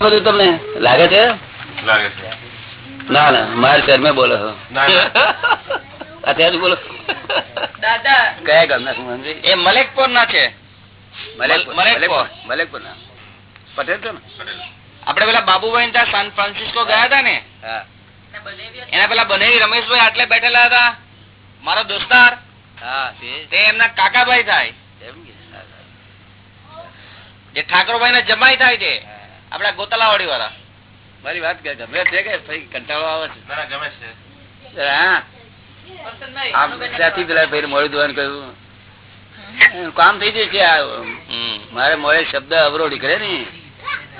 બધું તમને લાગે છે? લાગે છે. ના ના મારે શહેરમાં બોલો છો. અત્યારે બોલો. દાદા. કયા ગામના એ મલેકપુર ના છે. મલેકપુર ના પટેલ છો ને? આપડે પેલા બાબુભાઈ ત્યાં સાન ફ્રાન્સિસ્કો ગયા હતા ને? એના પેલા બનેવી રમેશભાઈ આટલે બેઠેલા હતા. મારો દોસ્તાર. હા તે તે એમના કાકાભાઈ થાય? જે ઠાકોરભાઈ ના જમાઈ થાય છે. આપડા ગોતલાવાડી વાળા મારી વાત કે ગમે છે કે ભાઈ કંટાળો આવે છે. ગમે છે. હા. ત્યાંથી પેલા ભાઈ મોડું ધોવાનું કહ્યું કામ થઈ જશે આ મારે મોડે શબ્દ અવરો નીકળે ને.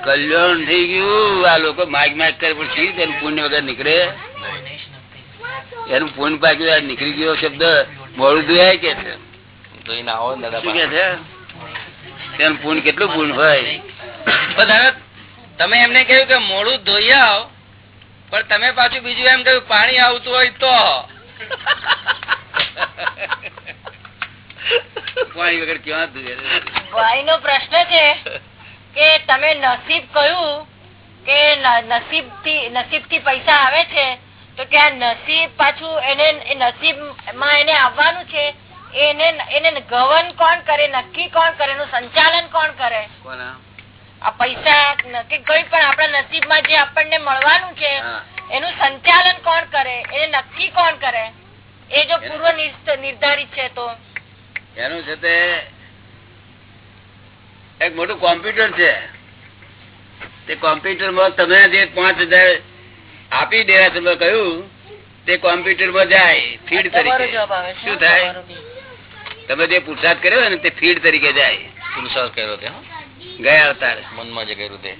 કલ્યાણ થઈ ગયું આ લોકો માગ માગ કરે પણ શી રીતે પુણ્ય વગર નીકળે? એનું પુણ્ય પાક્યું નીકળી ગયો શબ્દ. મોડું ધોયાય કે છે. ના હોય શું કે છે? તેનું પુણ્ય કેટલું પુણ્ય હોય? દાદા તમે એમને કહ્યું કે મોડું ધોઈ આવ પણ તમે પાછું બીજું એમ કહ્યું પાણી આવતું હોય તો પાણી વગર ક્યાં ધોયે? ભાઈ નો પ્રશ્ન છે કે તમે નસીબ કહ્યું કે નસીબથી નસીબથી પૈસા આવે છે તો કે આ નસીબ પાછું એને એ નસીબમાં એને આવવાનું છે એને એને ગવન કોણ કરે નક્કી કોણ કરે એનું સંચાલન કોણ કરે કોના? આ પૈસા કે કોઈ પણ આપણા નસીબ જે આપણને મળવાનું છે એનું સંચાલન કોણ કરે એ નક્કી કોણ કરે? એ જો પૂર્વ નિર્ધારિત છે તો? એનું છે તે એક મોટું કોમ્પ્યુટર છે. તે કોમ્પ્યુટરમાં તમે જે પાંચ હજાર આપી દેવા તમે કહ્યું તે કોમ્પ્યુટરમાં જાય ફીડ તરીકે. શું થાય? તમે જે પુરસાદ કર્યો ને તે ફીડ તરીકે જાય. પુરસાદ કર્યો તે ગયા અવતાર મનમાં જે કર્યું તે.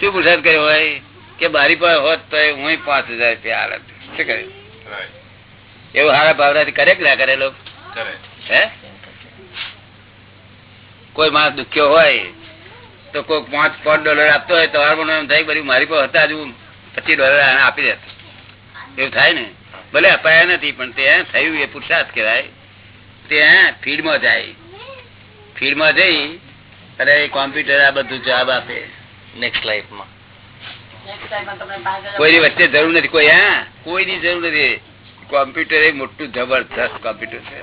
શું પુરસાદ કર્યો હોય? કે બારી પર હોત તો હું પાંચ હજાર રૂપિયા હાલત શું કરે એવું હારા ભાવનાથી કરે કે ના કરે લોકો. હે? કોઈ માણસ દુખ્યો હોય તો કોઈ પાંચ પાંચ ડોલર આપતો હોય તો તમારે એમ થાય બધું મારી પર હતા જ હું પચીસ ડોલર આને આપી દેતો. એવું થાય ને? ભલે અપાયા નથી પણ તે થયું એ પુરસાદ કહેવાય. તે ફીડમાં જાય. ફીડમાં જઈ એ કોમ્પ્યુટર આ બધું જવાબ આપે. નેક્સ્ટ લાઈફમાં કોઈની વચ્ચે જરૂર નથી. કોઈ હા કોઈની જરૂર નથી. કોમ્પ્યુટર એ મોટું જબરદસ્ત કોમ્પ્યુટર છે.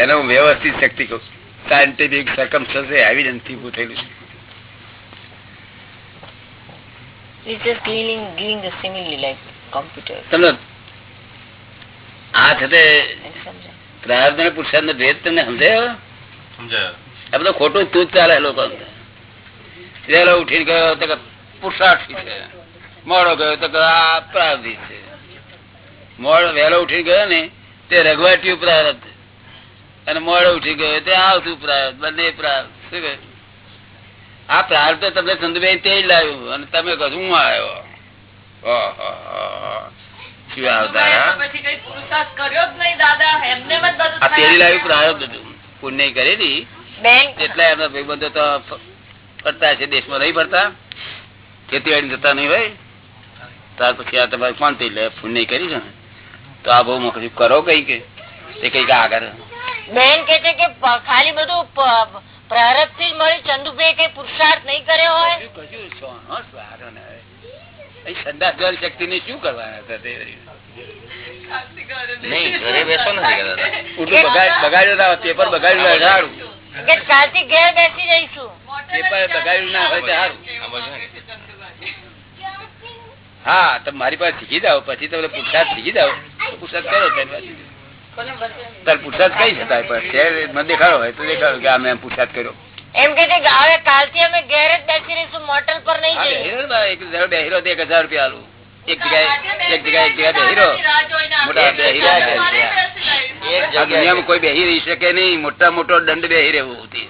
એનો વ્યવસ્થિત શક્તિ કહું. સાયન્ટિફિક સરકમસ્ટન્સ આવી નથી ઉભું થયેલું. છે આ છે તે સમજાય? પુરુષાર્થ નો ભેદ તમને સમજાયો? સમજાયો? આ બધું ખોટું તું જ ચાલે લોકો વહેલો ઉઠીને ગયો તો પુરુષાર્થી છે. મોડો ગયો તો આ છે. મોડો વહેલો ઉઠીને ગયો ને તે રઘવાટિયું પ્રારબ્ધ અને મોડો ઉઠી ગયો તે આવતું પ્રારબ્ધ બંને પ્રાર્થ શું કહે? આ પ્રાર્થ તો તમને ચંદ્રભાઈ તે જ લાવ્યું અને તમે કહો હું આવ્યો? હતું પુણ્ય કરેલી કેટલા એમના ભાઈબંધો તો ફરતા છે દેશમાં નહીં ફરતા. ખેતીવાડી જતા નહીં હોય. ત્યાર પછી આ તમારે કોણ લે પુણ્ય કરી છે તો આ બહુ મોકલી કરો કઈ કે. તે કઈ આગળ. બેન કે છે કે ખાલી બધું પ્રારબ્ધથી મળી ચંદુભાઈ કઈ પુરુષાર્થ નહીં કર્યો હોય? સંદાસ જવાની શક્તિ ને શું કરવાના હતા તે? નહીં ઘરે બેસો નથી કરતા. બગાડ્યું પેપર બગાડ્યું કાલથી ઘેર બેસી જઈશું પેપર બગાડ્યું ના હોય સારું આ બાજુ ને. હા તમે મારી પાસે શીખી જાઓ. પછી તમે પુરસાદ શીખી જાઓ. પુરસાદ કરો તાર પુરસાદ કઈ જતા મને દેખાડો હોય તો દેખાડો કે આ પુરસાદ કર્યો. એમ કે હવે કાલથી અમે ઘેર જ બેસી રહીશું મોટલ પર નહીં જઈએ. બેહીરો એક જગ્યાએ એક હજાર રૂપિયા આલું. એક જગ્યાએ એક જગ્યાએ એક જગ્યાએ બેહીરો મોટા આ જગ્યાએ દુનિયામાં કોઈ બેહી રહી શકે નહીં મોટા મોટો દંડ બેહી રહેવું હતી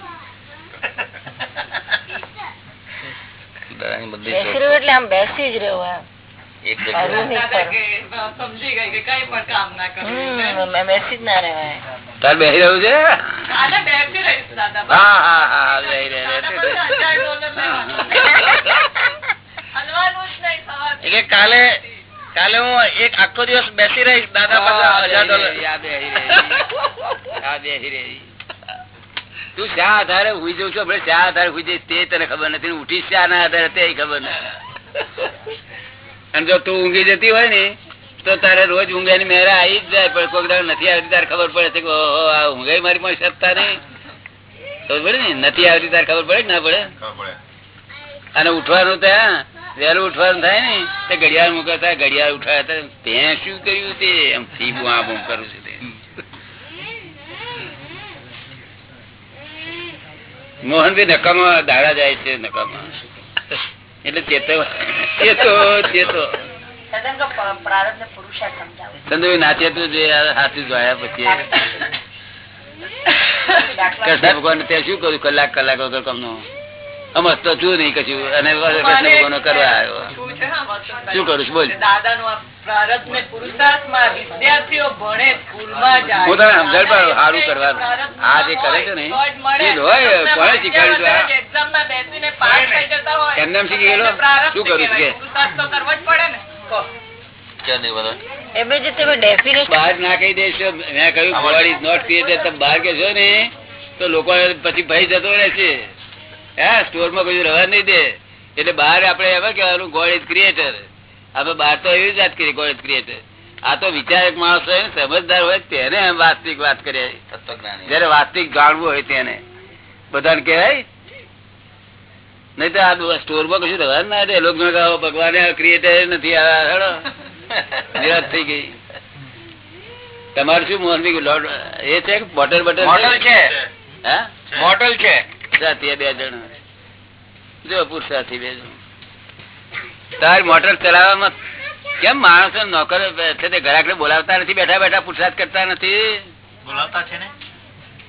દાદાની બધી બેસી રહ્યું એટલે આમ બેસી જ રહ્યું એમ એક ફરવું જગ્યાએ નહીં ફરવું. હમ, એમ બેસી જ ના રહેવાય તાર બેહી રહ્યું છે હા હા હા બેહી રહે એ કે કાલે કાલે હું એક આખો દિવસ બેસી રહીશ દાદા પાસે હજાર ડોલર. યાદ બેહી રહી. યાદ બેહી રહી. તું શા આધારે હુઈ જઉં છું? શા આધારે હુઈ જઈશ તે તને ખબર નથી. ને ઉઠીશ શા ના આધારે? તે ખબર નથી. અને જો તું ઊંઘી જતી હોય ને તો તારે રોજ ઊંઘાની મેરા આવી જ જાય પણ કોઈક દાડો નથી આવતી તારે ખબર પડે છે કે ઓહો, આ ઊંઘાઈ મારી પાસે સત્તા નહીં. ખબર પડે ને? નથી આવતી તારે ખબર પડે કે ના પડે? પડે. અને ઉઠવાનું ત્યાં વહેલું ઉઠવાનું થાય ને તે ઘડિયાળ મૂકતા ઘડિયાળ ઉઠાયા તે શું કર્યું તે? એમ બુઆ બૂમ કરું છું તે. મોહનભાઈ નકામાં દાડા જાય છે નકામાં. એટલે ચેતો ચેતો ચેતો ચંદ્રભાઈ ના ચેતવું જોઈએ હાથું જોયા પછી કૃષ્ણ ભગવાન ત્યાં શું કર્યું? કલાક કલાક વગર કમનું સમજતો છું નહીં કશું અને કૃષ્ણ ભગવાન કરવા આવ્યો. શું કરું છું બોલ. હું પાડું, સારું કરવાનું. આ જે કરે છે ને, એ હોય, શીખવાડ્યું એમને એમ શીખી ગયેલો? શું કરું છું કે? બહાર ના કહી દેશો. મેં કહ્યું નોટ ક્રિએટેડ તમે બહાર કહેશો ને તો લોકો પછી ભય જતો રહેશે. હા કશું નહીં દે. એટલે બહાર આપણે એમાં કહેવાનું ગોડ ઇઝ ક્રિએટર આપણે બહાર તો એવી જ વાત કરી ગોડ ઇઝ ક્રિએટર આ તો વિચારક માણસ હોય સમજદાર હોય તેને વાસ્તવિક વાત કરીએ જયારે વાસ્તવિક જાણવું હોય તેને. બધાને કહેવાય? નહીં તો આ સ્ટોરમાં કશું રવા ના દે. લોકો ભગવાને ક્રિએટર નથી આવ્યા નિરાશ થઈ ગઈ. તમારે શું મોહન એ છે કે બોટલ બટર મોડલ છે? હા? મોડલ છે. સાથે બે જણ જો પુરુષાર્થી બે જણ. તાર મોટર ચલાવવામાં કેમ માણસો નોકર છે તે ઘરાક બોલાવતા નથી બેઠા બેઠા પુરસાદ કરતા નથી? બોલાવતા છે ને?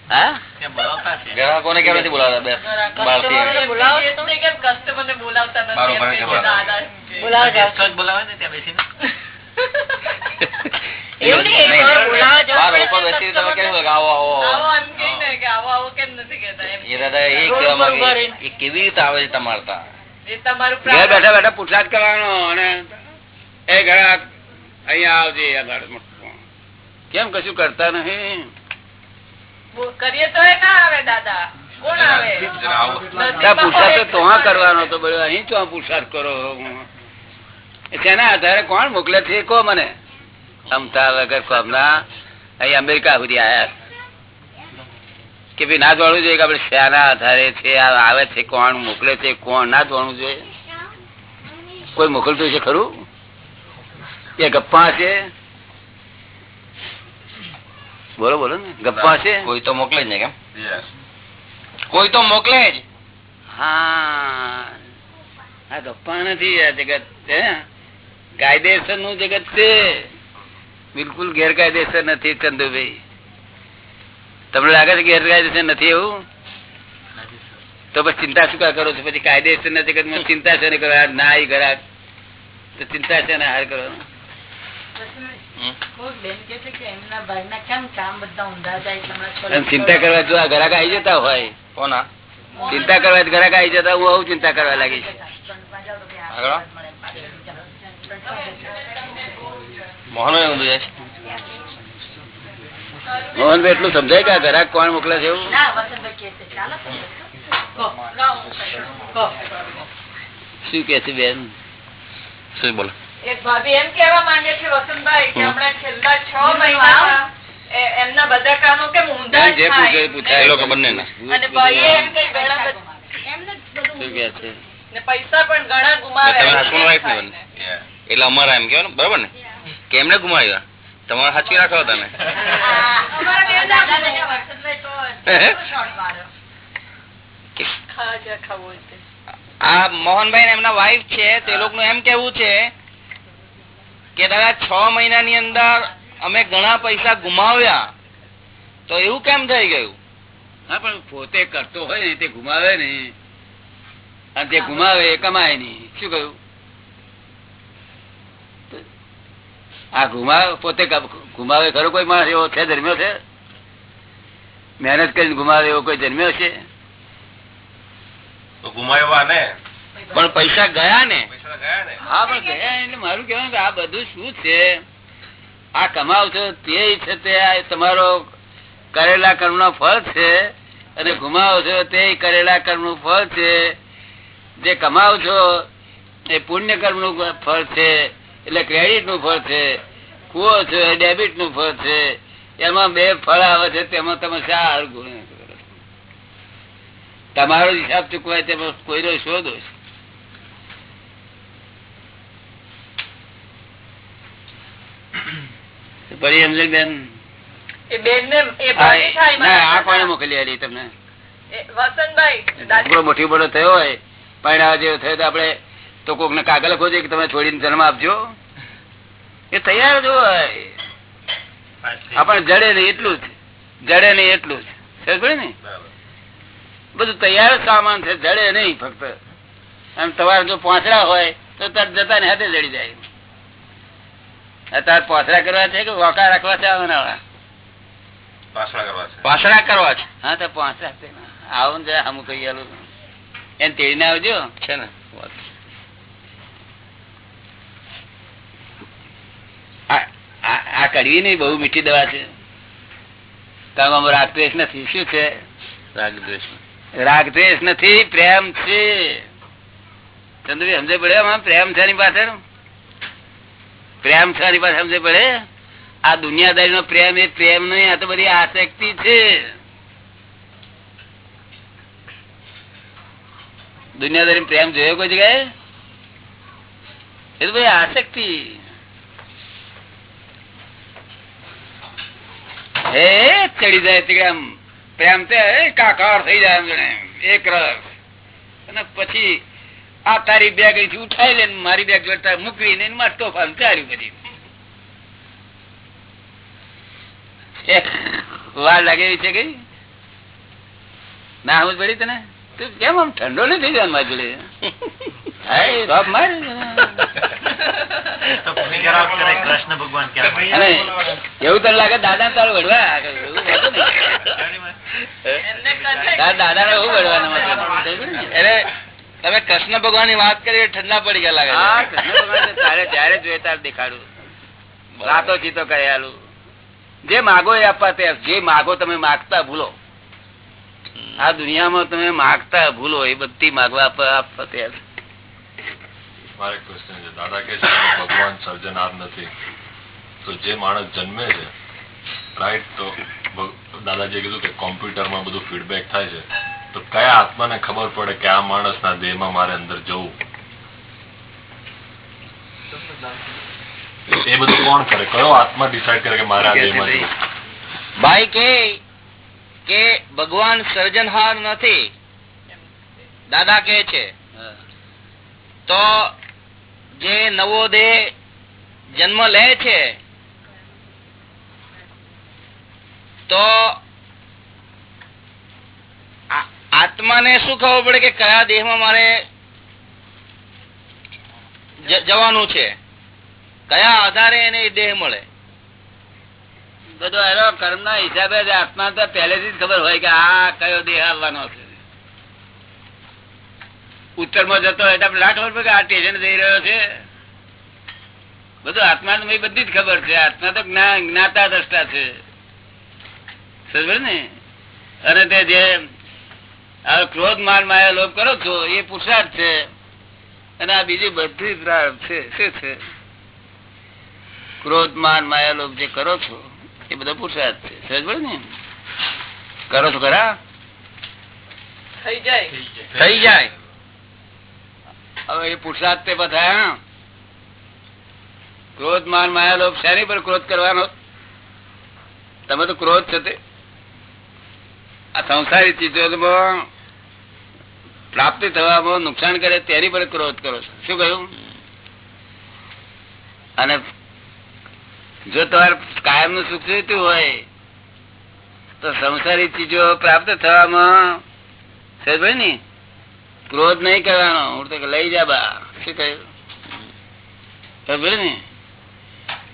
હા? બોલાવતા છે? ગ્રાહકોને નથી બોલાવતા કેવું રીતે આવે છે ઘેર. બેઠા બેઠા કરવાનો અને એ અહીંયા આવજે કેમ કશું કરતા નહીં? કરીએ તો ના આવે દાદા. કોણ આવે? તો કરવાનો તો બધો અહીં તો પુરુષાર્થ કરો. એ તેના આધારે કોણ મોકલે છે કો મને. ક્ષમતા વગર કોમના અહીં અમેરિકા સુધી આયા કે ભાઈ ના જોડવું જોઈએ કે આપડે શેના આધારે છે આવે છે કોણ મોકલે છે કોણ ના જોડવું જોઈએ? કોઈ મોકલતું છે ખરું? એ ગપ્પા છે? બોલો બોલો ને. ગપ્પા છે? કોઈ તો મોકલે જ ને કેમ? કોઈ તો મોકલે જ. હા. આ ગપ્પા નથી આ જગત હે? કાયદેસરનું જગત છે. બિલકુલ ગેરકાયદેસર નથી ચંદુભાઈ. તમને લાગે છે ગેરકાયદેસર નથી એવું? તો પછી ચિંતા શું કરો છો? પછી કાયદેસર ના જગતમાં ચિંતા છે ને કરો? ના એ ઘરાક. તો ચિંતા છે ને હાર કરો? હમ. કોઈ બેન કહે છે કે એમના ભાઈના કેમ કામ બધા ઊંધા જાય એટલે હમણાં છોડી અને ચિંતા કરવા જો આ ઘરાક આવી જતા હોય. કોના? ચિંતા કરવા ઘરાક આવી જતા હું આવું ચિંતા કરવા લાગી આગળ. મોહન એટલું સમજાય કે ઘરાક કોણ મોકલે છે એવું. શું કે છે બેન? શું બોલો? એક ભાભી એમ કેવા માંગે છે વસંતભાઈ કે હમણાં છેલ્લા છ મહિના એ- એમના બધા કામો કે ઊંધા જે પૂછે એ પૂછાય. એ લોકો. અને એમ ઘણા બધા- શું કે છે? ને પૈસા પણ ઘણા ગુમાવે એટલે અમારા એમ કેવાનું બરોબર ને? કે ગુમાવ્યા? તમારે સાચવી રાખો તમે. આ મોહનભાઈ એમના વાઈફ છે, તે લોકોનું એમ કેવું છે કે દાદા, છ મહિનાની અંદર અમે ઘણા પૈસા ગુમાવ્યા. તો એવું કેમ થઈ ગયું? હા, પણ પોતે કરતો હોય ને, તે ગુમાવે ને અને તે ગુમાવે કમાય નહીં. શું કહ્યું? આ ગુમાવે પોતે ગુમાવે ખરો કોઈ માણસ એવો છે જન્મ્યો છે? મહેનત કરીને ગુમાવે એવો કોઈ જન્મ્યો છે? ગુમાવ્યા ને? પણ પૈસા ગયા ને? ને? હા પણ ગયા એટલે મારું કેવાનું આ બધું શું છે? આ કમાવ છો તે છે તે તમારો કરેલા કર્મનો ફળ છે અને ગુમાવો છો તે કરેલા કર્મનું ફળ છે. જે કમાવ છો એ પુણ્ય કર્મનું ફળ છે. એટલે ક્રેડિટનું ફળ છે કુવો છે ડેબિટનું ફળ છે એમાં બે ફળ આવે છે તેમાં તમે શા ગુણ તમારો હિસાબ ચૂકવાય તેમાં કોઈનો શો દોષ પડી બેન? આ કોને મોકલી આલી તમને? વસંતભાઈ મોટી બડો થયો હોય પણ જેવો થયો તો આપડે તો કોક ને કાગળ લખો જોઈએ કે તમે છોડીને જન્મ આપજો. એ તૈયાર જ હોય. આપણે જડે નહીં એટલું જ. જડે નહીં એટલું જ. સમજ ને? બધું તૈયાર સામાન છે જડે નહીં ફક્ત. અને તમારે જો પોંચડા હોય તો તરત જતા ને હાથે જડી જાય. અત્યારે પોસડા કરવા છે કે વોકા રાખવા છે આવવાના પાસડા કરવા છે. કરવા છે. હા તો છે ને. આવો ને જરા હમું કહી આલું એને તેડીને આવજો. છે ને? આ કડવી નહીં બહુ મીઠી દવા છે. કારણ રાગદ્વેષ નથી. શું છે? રાગદ્વેષ રાગદ્વેષ નથી. પ્રેમ છે. ચંદ્રભાઈ સમજે પડે આમાં? પ્રેમ છે પાછળ પ્રેમ છે પાસે સમજે પડે? આ દુનિયાદારી નો પ્રેમ એ પ્રેમ નહીં આ તો બધી આસક્તિ છે. દુનિયાદારી પ્રેમ જોયો કોઈ જગ્યાએ? એ તો ભાઈ આસક્તિ. એ ચડી જાય તીકડે પ્રેમ તે કાકાર થઈ જાય એક રસ. અને પછી આ તારી બેગ ઉઠાઈ લે મારી બેગ જોડતા મૂકવી ને માર તોફાન ચાલ્યું બધી. વાર લાગે એવી છે કઈ? ના સમજ પડી તને? તું કેમ આમ ઠંડો નહીં થઈ જાય મારી જોડે? હા, એ બાપ માર. તો પુણ્ય કરાવ કરે કૃષ્ણ ભગવાન એવું તને લાગે દાદા તારું વડવા દાદા ને એવું વડવાના એટલે તમે કૃષ્ણ ભગવાનની વાત કરી ઠંડા પડી ગયા લાગે હા, છે. કૃષ્ણ ભગવાન તો તારે જયારે જોઈએ ત્યારે દેખાડું. રાતો ચીતો કરી જે માગો એ આપવા તૈયાર. જે માગો તમે માગતા ભૂલો. આ દુનિયામાં તમે માગતા ભૂલો એ બધી માગવા આપવા આપવા તૈયાર. મારે ક્વેશ્ચન છે. દાદા કે છે ભગવાન સર્જનાર નથી. તો જે માણસ જન્મે છે રાઈટ તો દાદાજીએ કીધું કે કોમ્પ્યુટરમાં બધું ફીડબેક થાય છે. તો કયા આત્માને ખબર પડે કે આ માણસના દેહમાં મારે અંદર જવું? એ બધું કોણ કરે? કયો આત્મા ડિસાઈડ કરે કે મારા દેહમાં જવું? ભાઈ? કે કે ભગવાન સર્જનહાર નથી. દાદા કે છે. તો જે નવો દેહ જન્મ લે છે, તો આત્માને શું ખબર પડે કે કયા દેહમાં મારે જવાનું છે? કયા આધારે એને દેહ મળે? બધો એનો કર્મ ના હિસાબે આત્મા તો પહેલેથી જ ખબર હોય કે આ કયો દેહ આવવાનો છે. ઉત્તરમાં જતો હોય તો લાખ ખબર કે આ સ્ટેશન જઈ રહ્યો છે. બધું આત્મા બધી જ ખબર છે. આત્મા તો જ્ઞાતા દ્રષ્ટા છે. સમજ્યો ને? અને તે જે ક્રોધ માન માયા લોભ કરો છો એ પુરુષાર્થ છે. અને આ બીજી બધી છે. શું છે? ક્રોધ માન માયા લોભ જે કરો છો એ બધો પુરુષાર્થ છે. સમજ પડે ને? કરો છો ખરા. થઈ જાય. થઈ જાય. હવે પુરુષાર્થ તે બધા ક્રોધ, માન, માયા, લોભ શેની પર ક્રોધ કરવાનો? તમે તો ક્રોધ છે તે. આ સંસારી ચીજોમાં પ્રાપ્તિ થવામાં નુકસાન કરે, તેની પર ક્રોધ કરો છો. શું કહ્યું? અને જો તમારે કાયમનું સુખ જોઈતું હોય, તો સંસારી ચીજો પ્રાપ્ત થવામાં સમજ ભાઈ ને? ક્રોધ નહીં કરવાનો. હું તો લઈ જા બા. શું કહ્યું? ને.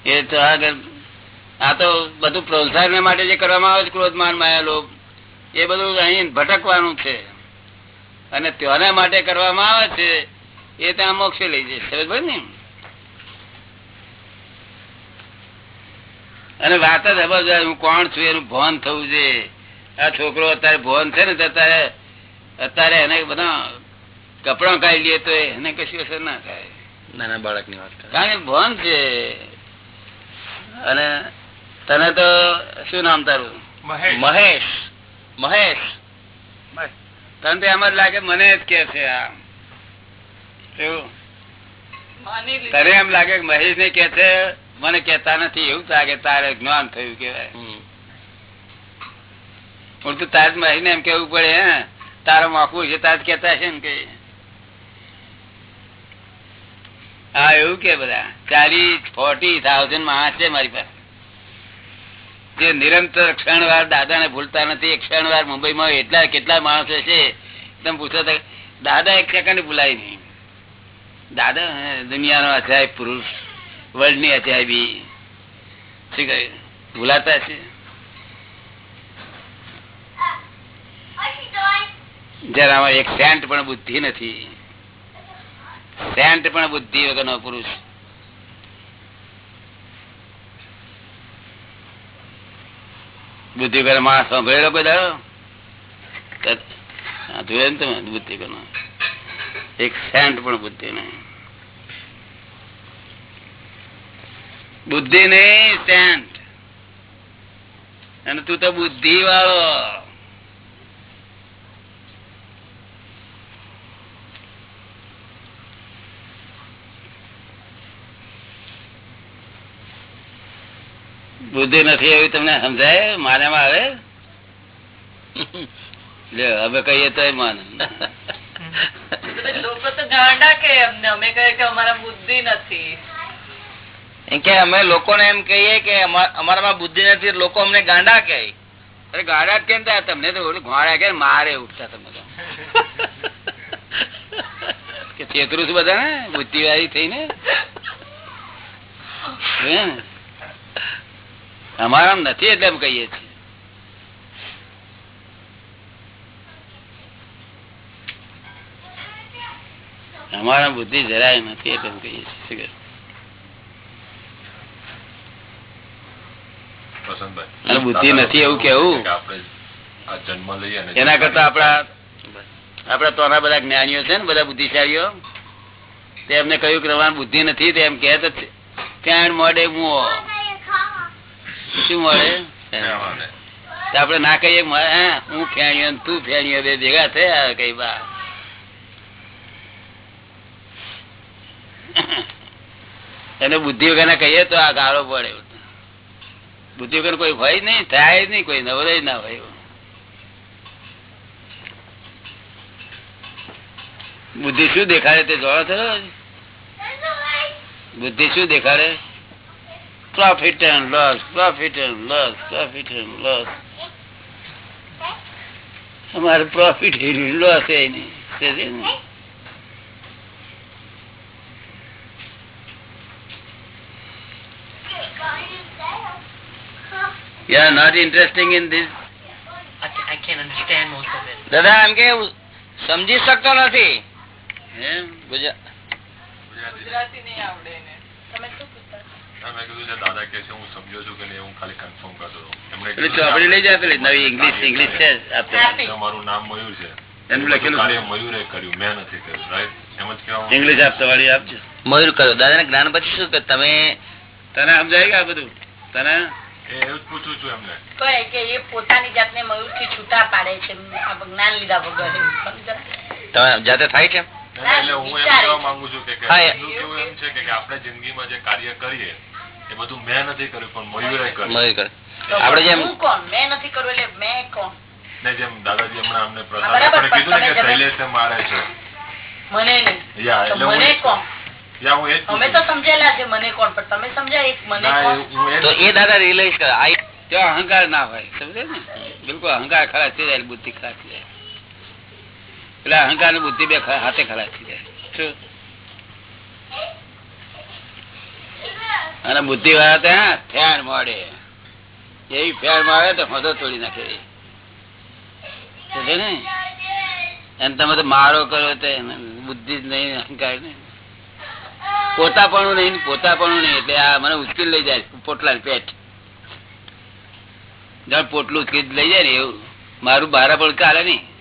એ તો આગળ આ તો બધું પ્રોત્સાહન માટે જે કરવામાં આવે છે ક્રોધ માન માયા લોભ એ બધું અહીં ભટકવાનું છે. અને તેના માટે કરવામાં આવે છે, એ ત્યાં મોક્ષે લઈ જશે સમજ ને? અને વાત જ સમજવા હું કોણ છું એનું ભાન થવું છે? આ છોકરો અત્યારે ભોન છે ને અત્યારે અત્યારે એને બધા કપડા કાઢી લે તો એને કશું અસર ના થાય. નાના બાળકની વાત કારણ કે ભોન છે. અને તને તો શું નામ તારું? મહેશ. મહેશ. તને તો એમ જ લાગે મને જ કે છે આ. તને એમ લાગે મહેશ ને કે છે? મને કેતા નથી. એવું લાગે તારે જ્ઞાન થયું કેવાય પણ તું તાર મહેશ ને એમ કેવું પડે હે? તારા માખું છે તાર કેતા છે ને કે હા એવું કે બધા. ચાલીસ ફોર્ટી થાઉઝન્ડ માણસ છે મારી પાસે. જે નિરંતર ક્ષણવાર દાદા ને ભૂલતા નથી. એક ક્ષણવાર મુંબઈમાં એટલા કેટલા માણસો છે તમે પૂછો તો દાદા એક સેકન્ડ ભૂલાય નહીં. દાદા દુનિયાનો અધ્યાય પુરુષ વર્લ્ડની અધ્યાય બી. શું કહ્યું? ભૂલાતા છે જેનામાં એક સેન્ટ પણ બુદ્ધિ નથી. સેન્ટ પણ બુદ્ધિ વગરનો પુરુષ. બુદ્ધિ વગર માણસ સાંભળેલો કોઈ દાડો? બુદ્ધિ વગરનો? એક સેન્ટ પણ બુદ્ધિ નહીં. બુદ્ધિ નહીં, સેન્ટ. અને તું તો બુદ્ધિ વાળો બુદ્ધિ નથી એવી તમને સમજાય? માનેમાં આવે? લે હવે કહીએ તો માને. લોકો તો ગાંડા કે અમને. અમે કહે કે અમારા બુદ્ધિ નથી. કે અમે લોકોને એમ કહીએ કે અમારામાં બુદ્ધિ નથી લોકો અમને ગાંડા કહે. અરે ગાડા કેમ થાય? તમને તો ઘોડા કે મારે ઉઠતા તમે તો. કે ચેતરું છું બધા ને બુદ્ધિવાળી થઈને? હે ને? અમારામ નથી એટલે એમ કહીએ છીએ. અમારા બુદ્ધિ જરાય નથી એટલે એમ કહીએ છીએ બુદ્ધિ નથી એવું કેવું? એના કરતા આપડા આપડા તોના બધા જ્ઞાનીઓ છે ને બધા બુદ્ધિશાળીઓ. તે એમને કહ્યું કે તમારી બુદ્ધિ નથી તે એમ કે ત્યાં મોડે મુઓ શું મળે? આપડે ના કહીએ હે, ફેણ્યો તું ફેણ્યો બે ભેગા થયા કઈ બા. એને બુદ્ધિ વગર કહીએ તો આ ગાળો પડે. બુદ્ધિ વગર કોઈ હોય નહિ થાય નહિ નહીં કોઈ નવરે ના હોય. બુદ્ધિ શું દેખાડે તે જોડો થયો? બુદ્ધિ શું દેખાડે? Profit and loss profit and loss profit and loss અમારે પ્રોફિટ લોસ એ નહીં છે જ ને. You are not interesting in this. I can understand most of it. દાદા એમ કે સમજી શકતો નથી એમ? ગુજરા- ગુજરાતી નહીં આવડે એને તમે શું પૂછતા મેં કીધું છે દાદા કે છે હું સમજો છું કે હું ખાલી કન્ફર્મ કરતો એમણે ચોપડી લઈ જાય પેલી નવી ઇંગ્લિશ ઇંગ્લિશ છે તમારું નામ મયુર છે એનું લખેલું કાર્ય મયુરે કર્યું મેં નથી કર્યું રાઈટ એમ જ કહેવાનું? ઇંગ્લિશ આપતો વાળી આપજો મયુર કર્યો દાદા જ્ઞાન પછી શું કે તમે તને સમજાય કે આ બધું તને એવું પૂછું છું એમને કહે કે એ પોતાની જાતને મયુરથી છૂટા પાડે છે જ્ઞાન લીધા વગર તમે જાતે થાય છે એટલે હું એમ કહેવા. માંગુ છું કે આપણે જિંદગીમાં જે કાર્ય કરીએ એ બધું મેં નથી કર્યું પણ મયુરે કર્યું. મયુર કરે તો જેમ કોણ? મેં નથી કર્યું એટલે મેં કોણ? ને જેમ દાદાજી હમણાં અમને પ્રસાદ હા, બરાબર, આપણે કીધું ને કે તમે મારે છે. મને નહીં. મને કોણ? યા હું એ જ અમે તો સમજેલા છે મને કોણ પણ તમે સમજાય એક મને એ- તો દાદા રિયલાઇઝ કરે. આ ત્યાં અહંકાર ના હોય સમજે ને? બિલકુલ અહંકાર ખરાબ થઈ જાય બુદ્ધિ ખરાબ થઈ જાય. એટલે અહંકાર ને બુદ્ધિ બે હાથે ખરાબ થઈ જાય. શું? અને બુદ્ધિ વાળા ત્યાં ફેર મળે એવી ફેર મળે તો હોદો તોડી નાખે. ને? અને તમે તો મારો કરો બુદ્ધિ જ નહીં, અહંકાર નહીં. પોતાપણું નહીં પોતાપણું નહીં, એટલે આ મને ઉચકી લઈ જાય પોટલા પેટ. જાણે પોટલું ઉચકી લઈ જાય ને એવું. મારું બારા પણ ચાલે નહીં.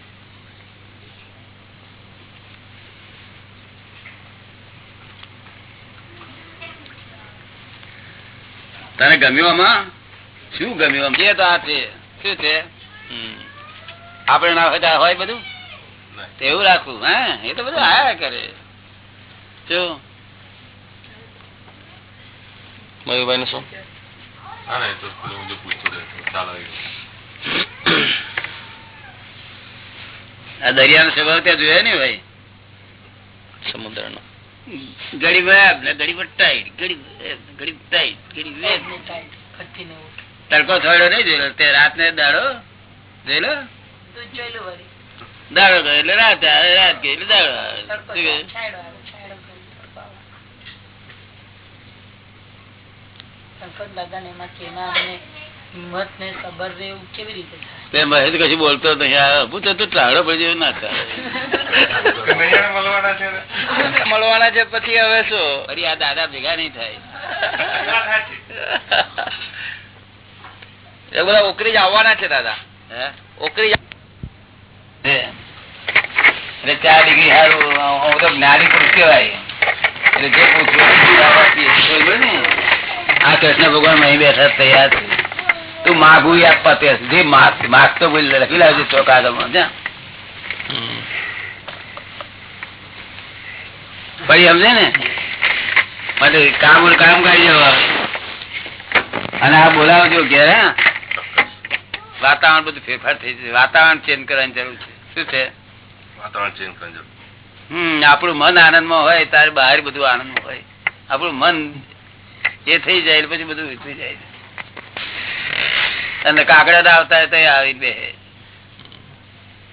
તને ગમ્યું આમાં? શું ગમ્યું આમ? જે તો આ છે. શું છે. આપણે ના હોય હોય બધું? નહીં. એવું રાખવું હા? એ તો બધું આયા કરે. શું? મયુરભાઈ નું શું દરિયાનો સ્વભાવ ત્યાં જોયા નઈ ભાઈ સમુદ્ર નો ઘડી વેબ ને ઘડી ટાઈટ ઘડી ઘડી ટાઈટ ઘડી વેબ તડકો થોડો નહીં જોયેલો તે રાત ને દાડો જોયેલો? દાડો ગયો એટલે રાત આવે, રાત ગઈ એટલે દાડો આવે. શું કહે? હિંમત ને સબર રહેવું કેવી રીતે થાય? મહેશ કશું બોલતો નહીં. હું તો ટાળો પડી જેવું ના થાય. મળવાના છે પછી હવે શું? ફરી આ દાદા ભેગા નહીં થાય. બધા ઓકરી જ આવવાના છે દાદા. હે? ઓકરી એટલે ચાર ડિગ્રી સારું હું તો જ્ઞાની પુરુષ કેવાય એટલે જે પૂછવું આ કૃષ્ણ ભગવાન અહીં બેઠા તૈયાર છે. તું માગું ઈ આપવા જે માગતો બોલી તો લખી લાવજે ચોક આગળમાં ફરી સમજે ને? માટે કામ કામ કરી જવા અને આ બોલાવજો ઘેર હા. વાતાવરણ બધું ફેરફાર થઈ જશે. વાતાવરણ ચેન્જ કરવાની જરૂર છે. શું છે? વાતાવરણ ચેન્જ કરજો હમ આપણું મન આનંદમાં હોય તારે બહાર બધું આનંદમાં હોય. આપણું મન એ થઈ જાય પછી બધું થઈ જાય અને કાગડા આવતા હોય તો આવી બે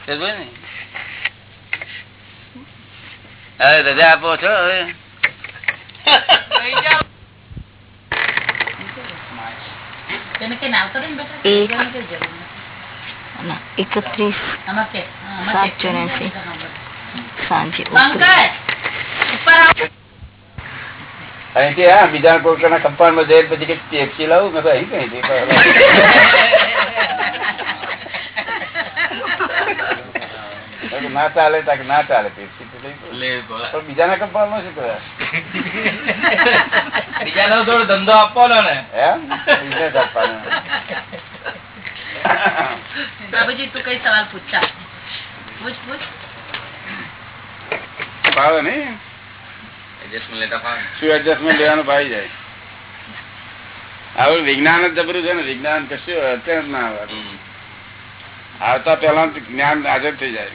ને? હવે રજા આપો છો હવે. એકત્રીસ. સાત ચોરાસી સાંજે. અહીંથી હા બીજા કોઈ કંપાઉન્ડમાં જઈને પછી પેપ્સી લાવું મેં અહીં કઈ ના ચાલે તાકે ના ચાલે પેપ્સી પણ બીજાના કંપાઉન્ડમાં શું કરે બીજાનો થોડો ધંધો આપવાનો ને. એમ બિઝનેસ આપવાનો. બાબુજી તું કઈ સવાલ પૂછતા પૂછ પૂછ. ભાવે નહીં? એડજસ્ટમેન્ટ લેતા શું એડજસ્ટમેન્ટ લેવાનું? ભાઈ જાય. આવું વિજ્ઞાન જ જબરું છે ને. વિજ્ઞાન કશું અત્યારે ના આવે. આવતા પેલા જ્ઞાન હાજર થઈ જાય.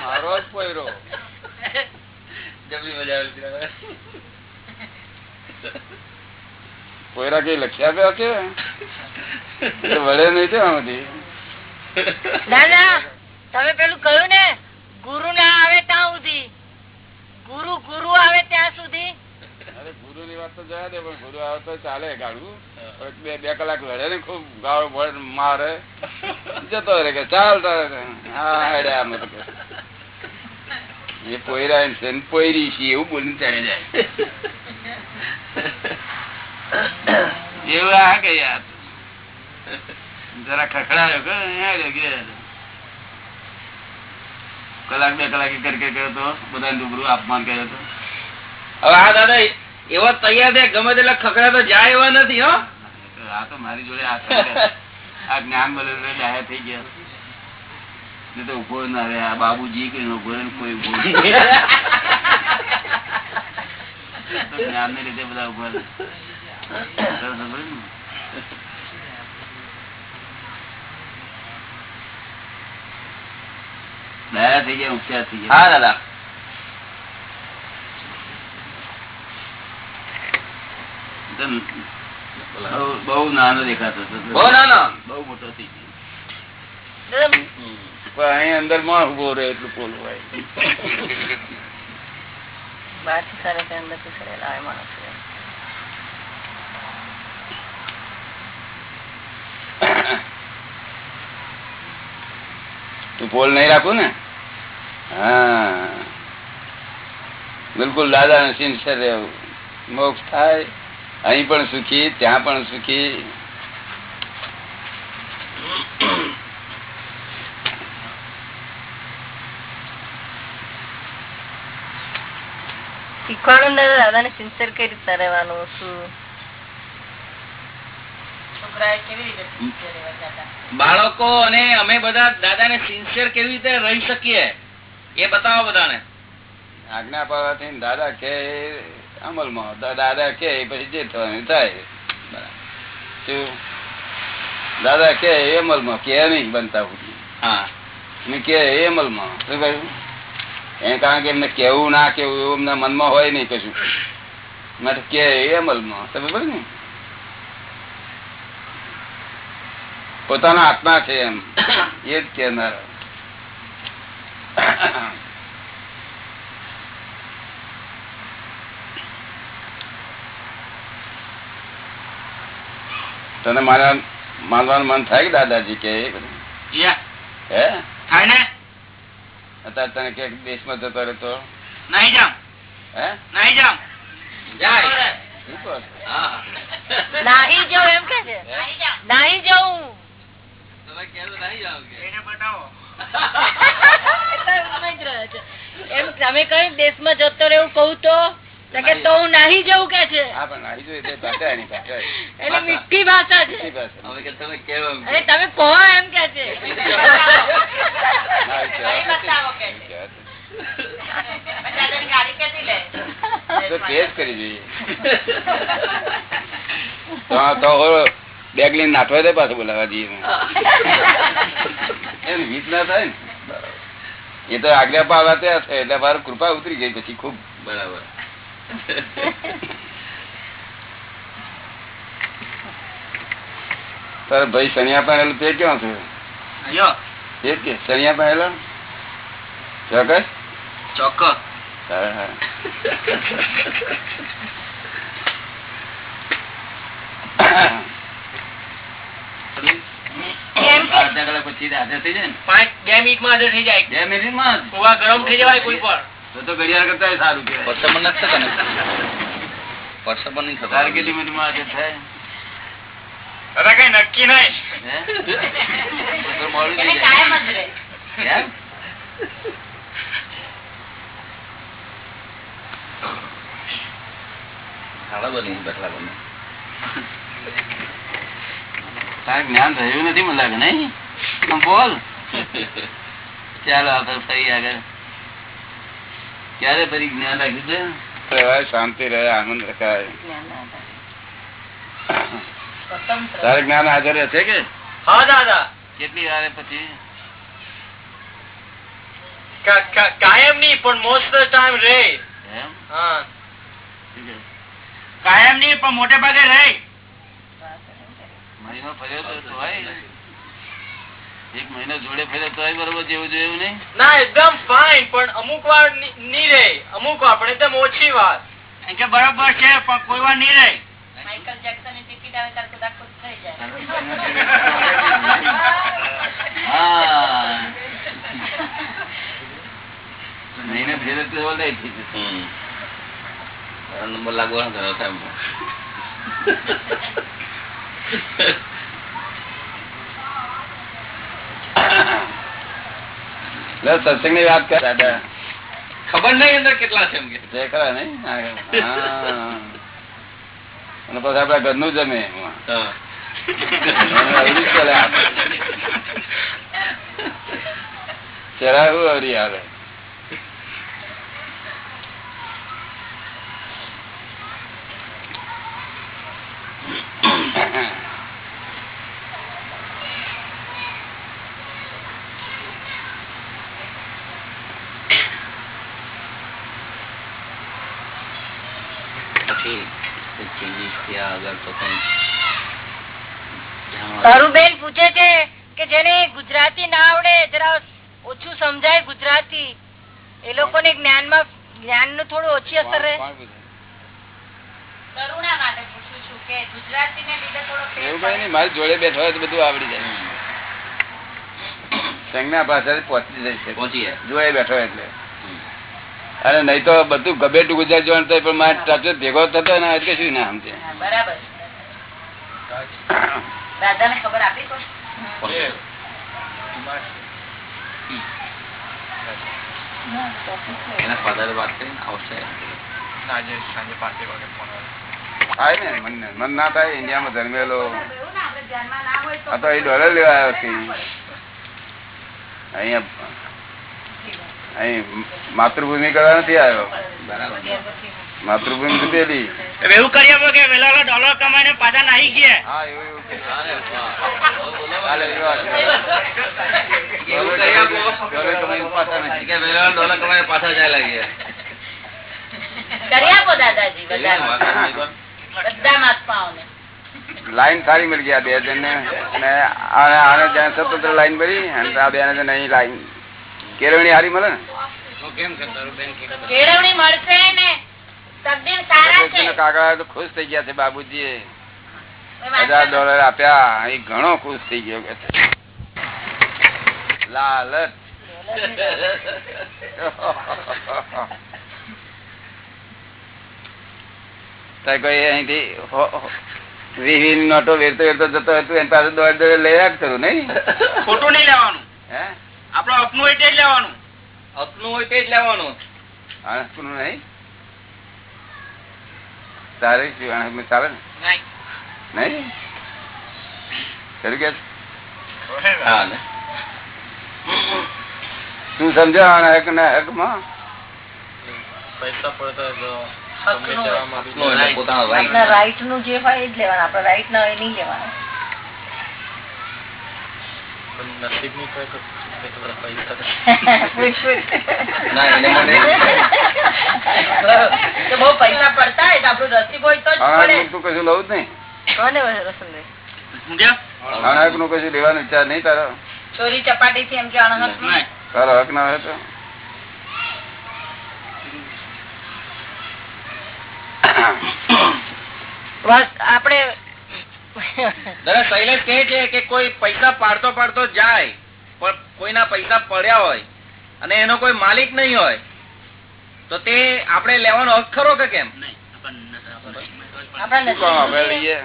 મારો જ પોયરા કઈ લખ્યા ગયા છે વળે નહીં છે આમાંથી દાદા તમે પેલું કહ્યું ને ગુરુ ના આવે ત્યાં સુધી. ગુરુ ગુરુ આવે ત્યાં સુધી. અરે ગુરુ ની વાત તો જવા દે પણ ગુરુ આવે તો ચાલે ગાડું બે બે કલાક લડે ને ખૂબ ગાળો મારે. જતો રે કે ચાલતો હા એ પોયરા એમ છે ને પોયરી છે એવું બોલીને ચાલે જાય. એવું આ કે યાર. જરા ખખડાયો. કલાક બે કલાક કરી કરી કર્યો તો બધા રૂબરૂ અપમાન કર્યો હતો. હવે આ દાદા એવો તૈયાર છે ગમે તેટલા ખકડા તો જાય એવા નથી હો? આ તો મારી જોડે આ જ્ઞાન મળે ડાયા થઈ ગયા. નહીં તો ઊભો ના રહે આ બાબુજી કે ઊભો ને કોઈ ઊભો જ્ઞાન ને લીધે બધા ઊભા રહે. તને ખબર ને? ડાયા થઈ ગયા ઊંચા થઈ ગયા હા દાદા બહુ- બહુ નાનો દેખાતો હતો. બહુ નાનો? બહુ મોટો થઈ ગયો પણ અહીં અંદરમાં ઊભો રહે એટલું પોલું હોય બહારથી સરે અંદરથી સરેલા માણસ તું પોલ નહીં રાખું ને? હા. બિલકુલ દાદા ને સિન્સર મોક્ષ થાય. અહીં પણ સુખી, ત્યાં પણ સુખી. શીખવાડું દાદા ને સિન્સર કઈ રીતે રહેવાનું શું છોકરાએ કેવી રીતે sincere રહેવા જતા? બાળકો અને અમે બધા દાદાને સિન્સિયર કેવી રીતે રહી શકીએ? એ બતાવો બધાને. આજ્ઞા પાડવાથી દાદા કે અમલમાં દાદા કે પછી જે થવાનું થાય. દાદા કે એ અમલમાં કે નહીં બનતા હા. કે એ અમલમાં. શું કહ્યું? એ કારણ કે એમને કેવું ના કેવું એવું એમના મનમાં હોય નહીં કશું. માટે કે એ અમલમાં. સમજ ને પોતાના આત્મા છે એમ. એ જ કહેનાર. તને મારા માનવાનું મન થાય કે દાદાજી કે? થાય ને? અત્યારે તને કે દેશમાં જતો રહેતો નહીં જામ હે? નહીં જામ જાય. શું કહો છો? હા નાહી જવું એમ કે છે? નાહી જવું તમે કઈ નહીં જાવ એમ દેશમાં જતો રહેવું કહું તો? તો કે તો હું નાહી જવું કે છે? ભાષા એની ભાષા એટલે મીઠી ભાષા છે. તમે કેવો એમ અરે તમે કહો એમ કે છે. ના, એ કહેવાતું છે. એ કહેવાતું છે. તો કરી જોઈએ. તો આ તો હવે બેગ લઈને નાખવા દે પાછું બોલાવા જઈએ. એમ ના થાય ને. એ તો આજ્ઞા પાવા ત્યાં છે એટલે મારું કૃપા ઉતરી ગઈ પછી ખૂબ. બરાબર. તારે ભાઈ શનિયા પહેરેલું તે ક્યાં છે? એ કે સનિયા પહેરેલા ચોક્કસ? ચોક્કસ. હા, હા. અડધા કલાક પછી હાજર થઈ જાય ને. પાંચ બે મિનિટમાં હાજર થઈ જાય. બે મિનિટમાં જ. ગરમ થઈ જવાય કોઈ પણ. તો તો ઘડિયાળ કરતા સારું કહેવાય. પરસપન નથી થતા ને? નહીં થતા. તારે કેટલી મિનિટમાં હાજર થાય? દાદા કઈ નક્કી નહીં. હે? તો મોડું થઈ જાય. ખાડા બની બેઠલા બની તારે જ્ઞાન રહ્યું નથી મને લાગે નહીં? બોલ. ચાલો આપડે ફરી આગળ. ક્યારે ફરી જ્ઞાન રાખ્યું છે? શાંતિ રહે આનંદ રખાય. તારે જ્ઞાન હાજર રહેશે કે? હા દાદા. કેટલી વાર પછી? કાયમ નહીં પણ મોસ્ટ ઓફ ટાઈમ રે. હા. કાયમ નહીં પણ મોટે ભાગે રે મહિનો ફર્યો તો તોય એક મહિનો જોડે ફર્યો તોય બરોબર જેવું જોયું નહીં? ના એકદમ ફાઇન પણ અમુક વાર ની- નહીં રે અમુક વાર પણ એકદમ ઓછી વાર. કે બરાબર છે પણ કોઈ વાર નહીં રે માઇકલ જેક્સનની ટિકિટ આવે ત્યારે કુદાકુદ થઈ જાય. મહિને ફેરે તો ઓલે થઈ જશે. હમ. તારો નંબર લાગવાનો સત્સંગની વાત કર. દાદા. ખબર નહીં અંદર કેટલા છે એમ કે. ખરા નઈ હા. અને પછી આપડા ઘરનું જમે એમાં. અવરી આવે તારુબેન પૂછે છે કે જેને ગુજરાતી ના આવડે જરા ઓછું સમજાય ગુજરાતી. એ લોકોને જ્ઞાનમાં જ્ઞાનનું થોડું ઓછી અસર રહે. કરુણા માટે એવું કઈ નહીં મારી જોડે બેઠો હોય તો બધું આવડી જાય. સંજ્ઞા ભાષા પહોંચી જાય છે. પહોંચી જાય. જોડે બેઠો એટલે. અરે નહીં તો બધું ગબેટું ગુજરાત જોવાનું થાય પણ મારે ટચ ભેગો થતો ને એટલે શું ના સમજે. બરાબર. દાદા ખબર આપી એના ફાધર વાત કરીને આવશે. આજે સાંજે પાંચ વાગે ફોન થાય ને મન મન ના થાય ઇન્ડિયામાં જન્મેલો. આ તો અહીં ડોલર લેવા આવ્યો છે અહીંયા અહીં માતૃભૂમિ કરવા નથી આવ્યો. માતૃભૂમિ પેલી એવું કરી કે વેલા ડોલર કમાઈને પાછા નાહી ગયા. હા એવું. ડોલર કમાઈને પાછા નથી. કે વેલા ડોલર કમાઈને પાછા જાય લાગ્યા. કરી આપો દાદાજી બધા બધા મહાત્માઓને લાઈન સારી મળી ગયા બે જણ ને અને આને આને જ્યાં સ્વતંત્ર લાઈન ભરી અને આ બે ને અહીં લાઈન. કેળવણી હારી મળે ને? કેળવણી? મળશે ને. તકદીર સારા છે. કાકા તો ખુશ થઈ ગયા છે બાબુજી એ હજાર ડોલર આપ્યા. એ ઘણો ખુશ થઈ ગયો કે. લાલચ. તો કોઈ અહીંથી હો- હો- વીસ વીસ નોટો વેરતો વેરતો જતો હતો એની પાસે દોડ દોડ લઈ રાખ નહીં? ખોટું નહીં લેવાનું. હે? આપડે અપનું હોય તે જ લેવાનું. અપનું હોય તે જ લેવાનું. અણસનું નહીં? તારે શું અણસનું ચાલે ને? નહીં. ખરું કે? હા ને. તું સમજો હક ના હકમાં પૈસા પડતા આપણા રાઈટનું જે હોય એ જ લેવાનું. આપડે રાઈટ ના હોય નહીં લેવાનું. નસીબની કોઈ પૈસા ના એને મને તો બહુ પૈસા પડતા હોય તો આપણું નસીબ હોય તો કશું લવું જ નહીં? અણહકનું કશું લેવાનો વિચાર નહીં તારો? ચોરી ચપાટી થી એમ કે અણહક. તારો હક ના હોય તો? આપણે શૈલેષ કહે છે કે કોઈ પૈસા પાડતો પાડતો જાય પણ કોઈના પૈસા પડ્યા હોય અને એનો કોઈ માલિક નહીં હોય તો તે આપણે લેવાનો હક ખરો કે કેમ? આપણા શું કામ આપણે નસીબ લઈએ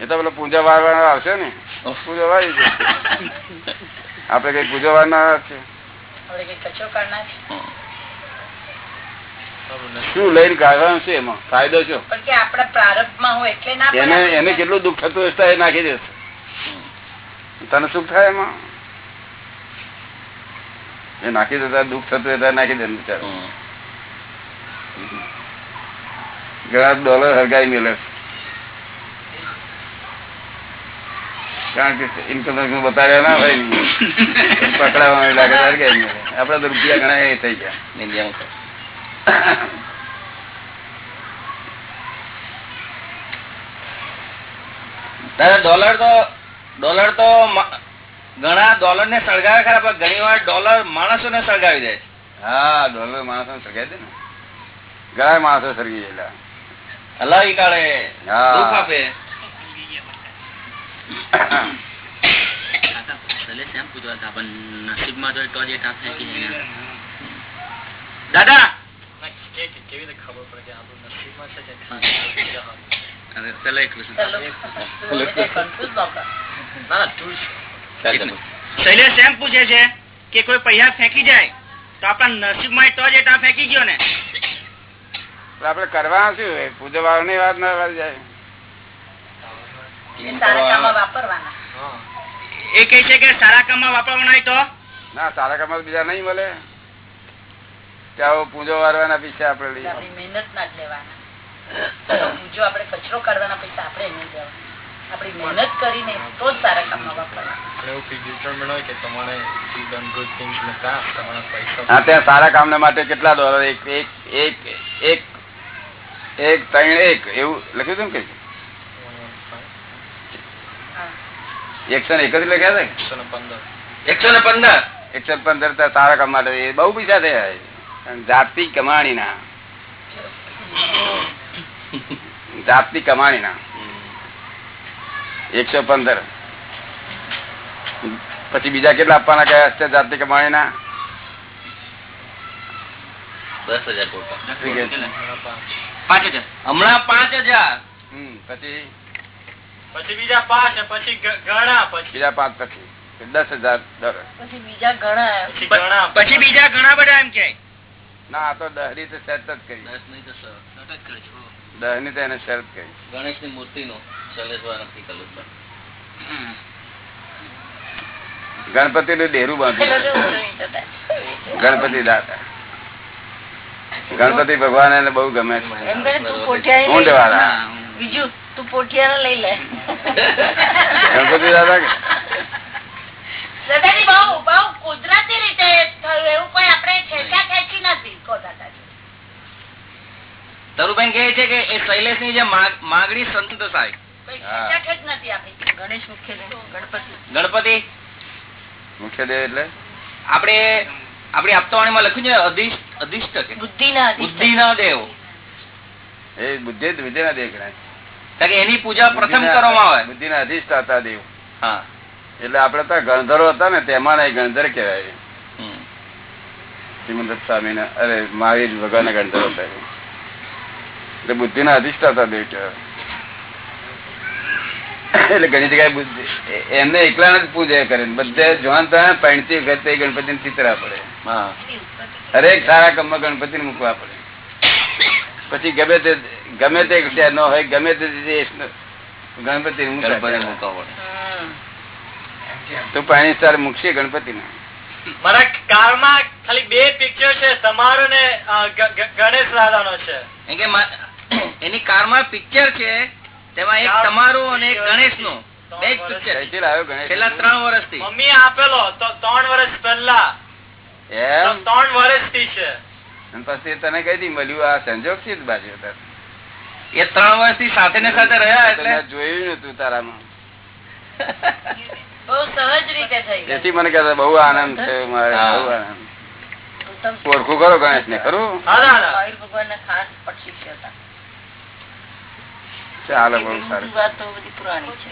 એ તો પેલો પૂજા વાળવાનો આવશે ને. પૂજા આપડે કઈ પૂજા છે? આપણે કઈ. શું લઈને કાઢવાનું છે એમાં? ફાયદો શું? આપણા પ્રારબ્ધ હોય એટલે એને એને કેટલું દુઃખ થતું હશે એ નાખી દેશે. તને સુખ થાય એમાં? એ નાખી દેતા દુઃખ થતું હોય નાખી દે બિચારો. ઘણા ડોલર હરગાઈ મેલે કારણ કે ઇન્કમ ટેક્સનું બતાવ્યા ના ભાઈ ને. લાગે હરગાઈ મેલે. આપડે તો રૂપિયા ઘણા એ થઈ ગયા. ઇન્ડિયામાં દાદા ડોલર તો ડોલર તો ઘણા ડોલર ને સળગાવે ખરા પણ ઘણી વાર ડોલર માણસો ને સળગાવી દે હા ડોલર માણસો સળગાવી દે ને. ઘણા માણસો સળગી ગયેલા. હલાવી કાઢે. દુઃખ આપે. દાદા કેવી રીતે ખબર પડે કે આપણું નસીબમાં છે કે તો લોકો confuse લોકો. ના તું શૈલેષ એમ પૂછે છે કે કોઈ પૈસા ફેંકી જાય તો આપણા નસીબમાં તો જ એટલા ફેંકી ગયો ને? આપડે કરવાનું શું? પૂજવાની વાત ના વાત જાય. એ સારા કામમાં વાપરવાના. એ કહે છે કે સારા કામમાં વાપરવાના તો? ના સારા કામ બીજા નહીં મળે. ત્યાં પૂજો વારવાના પૈસા આપડે લઈએ. મહેનત ના જ લેવાના. પૂજો આપડે કચરો કાઢવાના પૈસા આપડે નહીં લેવાના. આપણી મહેનત કરીને તો જ સારા કામમાં વાપરવાના ત્યાં કામ માટે કેટલા ડોલર એક એક એક એક એક ત્રણ એક એવું લખ્યું હતું ને એકસો ને એકત્રીસ લખ્યા હતા? એકસો ને પંદર. એકસો ને પંદર? એકસો પંદર તો સારા કામ માટે બહુ પૈસા થયા જાતિ કમાણી ના જાતિ કમાણી ના એકસો પંદર. પછી બીજા કેટલા આપવાના કયા હશે? જાતિ કમાણી ના દસ હજાર? પાંચ હજાર. હમણાં પાંચ હજાર. પછી? પછી બીજા પાંચ પછી ઘણા પછી. બીજા પાંચ પછી. દસ હજાર પછી બીજા ઘણા પછી પછી બીજા ઘણા બધા એમ કે. ના આ તો દહરી તો શરત જ કરી દહની તો એને શરત કરી ગણેશની મૂર્તિ નું નક્કી કરેલું છે. ગણપતિ નું ડેરું બાંધ્યું ગણપતિ દાદા. ગણપતિ ભગવાન એને બહુ ગમે છે. ઊંડ વાળા બીજું તું પોઠિયા લઈ લે. ગણપતિ દાદા કે? દાદાજી બહુ બહુ કુદરતી રીતે થયું એવું કોઈ આપણે ખેંચા ખેંચી નથી તરુબેન કહે છે કે એ શૈલેષની જે માગણી સંતોષાય ગણપતિ. ગણપતિ? મુખ્ય દેવ એટલે? આપડે આપણી આપતાવાણીમાં લખ્યું છે અધિષ્ઠ અધિષ્ઠ કે? બુદ્ધિ ના બુદ્ધિ ના દેવ. એ બુદ્ધિ બુદ્ધિ ના દેવ ગણાય. કારણ કે એની પૂજા પ્રથમ કરવામાં આવે. બુદ્ધિ ના અધિષ્ઠાતા દેવ. હા. એટલે આપડે તો ગણધરો હતા ને તેમાં ના ગણધર કહેવાય. હમ. શ્રીમંત સ્વામી ને અરે મહાવીર ભગવાન ના ગણધર હતા એટલે બુદ્ધિ ના અધિષ્ઠાતા દેવ એટલે ઘણી જગ્યાએ બુદ્ધિ એમને એકલા જ પૂજા કરે ને બધે જોવાન ત્યાં પૈણતી વખતે ગણપતિ ચિતરા પડે. હા. હરેક સારા કામમાં ગણપતિ ને મૂકવા પડે. પછી ગમે તે ગમે તે ન હોય ગમે તે ગણપતિ મૂકવા પડે. તો પાણી સ્ટાર મૂકશે ગણપતિ ને મારા કારમાં ખાલી બે પિક્ચર છે તમારો ને ગણેશ રાધા નો છે. એની કે મા- એની કારમાં પિક્ચર છે તેમાં એક તમારું અને એક ગણેશનું બે જ પિક્ચર કઈથી છેલ્લા ત્રણ વર્ષથી. મમ્મી આપેલો તો ત્રણ વર્ષ પહેલા. એમ? ત્રણ વર્ષથી છે. પછી તને કઈ દી મળ્યું આ સંજોગ છે બાજુ એ ત્રણ વર્ષથી સાથે ને સાથે રહ્યા એટલે જોયું નતું તારામાં. બહુ સહજ રીતે થઈ ગયું. એથી મને કહેતા બહુ આનંદ છે મારે બહુ આનંદ. ઓળખું કરો ગણેશ ને ખરું? હા દાદા મહાવીર ભગવાન ના ખાસ પક્ષી હતા. ચાલો બહુ સારું. વાત તો બધી પુરાણી છે.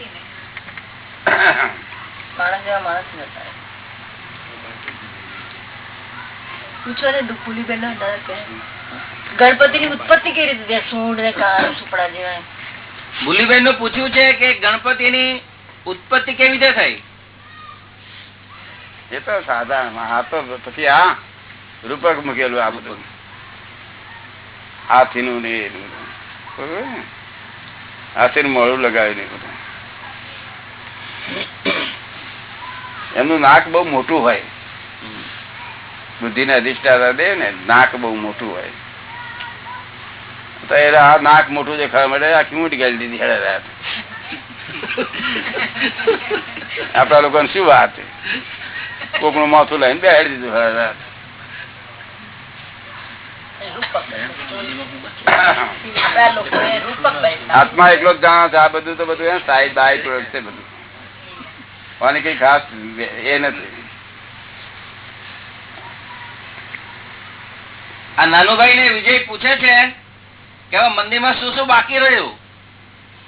માણસ જેવા માણસ હતા પૂછો ને દુખુલી બેન ગણપતિ ની ઉત્પત્તિ કેવી રીતે? સૂંઢ ને કાન સુપડા જેવા. ભૂલીબેનનું પૂછ્યું છે કે ગણપતિની ઉત્પત્તિ કેવી રીતે થઈ? એ તો સાધારણ, આ તો પછી આ રૂપક મૂકેલું આ બધું. હાથી નું એનું બરોબર હાથી નું મોડું લગાવ્યું બધું. એમનું નાક બહુ મોટું હોય. બુદ્ધિ ને અધિષ્ઠાતા દે ને, નાક બહુ મોટું હોય. તો એ આ નાક મોટું દેખાવા માટે આખી ઊંટ ગયેલી દીધી હેડે આપડા લોકો શું વાત કોકનું માથું લઈને બેહાડી દીધું. આત્મા એકલો જ જાણે આ બધું તો બધું સાઈડ બાય પ્રોડક્ટ છે બધું. અને કઈ ખાસ એ નથી. આ નાનુભાઈ ને વિજય પૂછે છે કે મંદિર મંદિરમાં શું શું બાકી રહ્યું?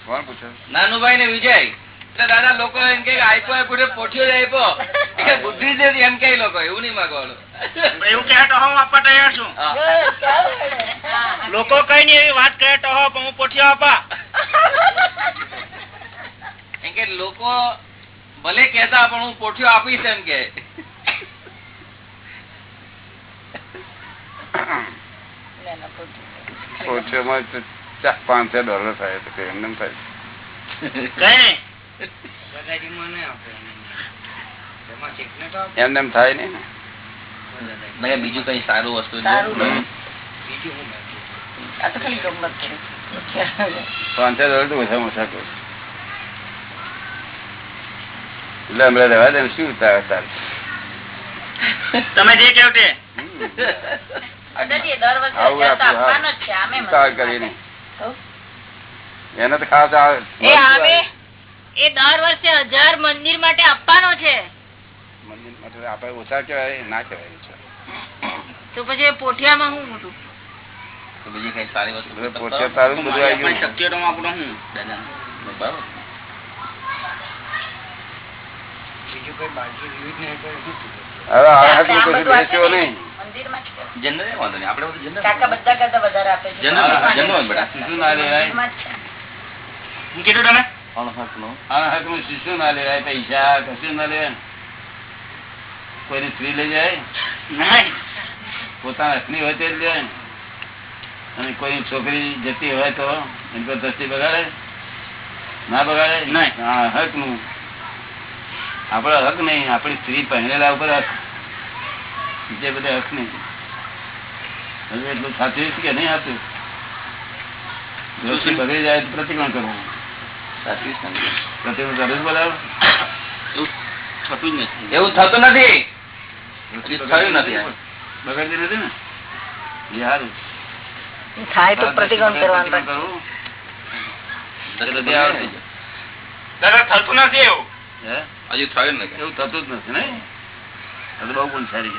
કોણ પૂછે. નાનુભાઈ ને વિજય. એટલે દાદા લોકો એમ કે આપ્યો પૂરે પોઠ્યો જ આપ્યો બુદ્ધિ જ નથી એમ કે લોકો એવું નહીં માગવાનું. એવું કહે તો હું આપવા તૈયાર છું. લોકો કઈ નઈ એવી વાત કરે તો હું પોઠિયો આપા એમ કે લોકો ભલે કેતા પણ હું પોઠ્યો આપીશ એમ કે ચાર પાંચસો ડોલર થાય તો કઈ એમને થાય. કઈ એમને એમ થાય ને. મેં બીજું કઈ સારું વસ્તુ પાંચસો ડોલર તો. ઓછામાં ઓછા કહું એટલે હમણાં રહેવા દે શું તારે? તમે જે કેવ તે. આવું. આપવાનો જ છે? એને તો ખાસ આવે એ આવે. એ દર વર્ષે હજાર મંદિર માટે આપવાનો છે. મંદિર માટે આપણે ઓછા કહેવાય ના કહેવાય છે તો પછી પોઠિયામાં હું મોટું તો બીજી કઈ સારી વસ્તુ બધું પોતે બધું આવી ગયું. આપણો હું દાદા બરાબર? હવે આ હાથમાં નહીં. જનરલ વાંધો નહીં. આપણે બધું જનરલ કાકા બધા કરતા વધારે આપે છે. જનરલ જનરલ બેટા શિશુ ના લેવાય મંદિરમાં જ છે. હું કીધું તમે? અણહકનું. અણહકનું શિશુ ના લેવાય પૈસા કશું ના લેવાય. કોઈની સ્ત્રી લઈ જાય? પોતાના હકની હોય તે જ લેવાય. અને કોઈ છોકરી જતી હોય તો એની પર દ્રષ્ટિ બગાડે? ના બગાડે? નહીં. હા હકનું આપડે હક નહીં. આપણી સ્ત્રી પહેરેલા ઉપર હક. જે બધા હક નહીં હજુ એટલું સાચવીશ કે નહીં હતું જોશી બગડી જાય તો પ્રતિક્રમણ કરવું. પ્રતિક્રમણ થતું જ નથી. એવું થતું નથી? થયું નથી બગડતી નથી ને? એ સારું થાય તો પ્રતિક્રમણ કરવાનું નથી આવડતું. દાદા થતું નથી એવું? હે? હજુ થયું નથી. એવું થતું જ નથી ને બહુ પણ સારી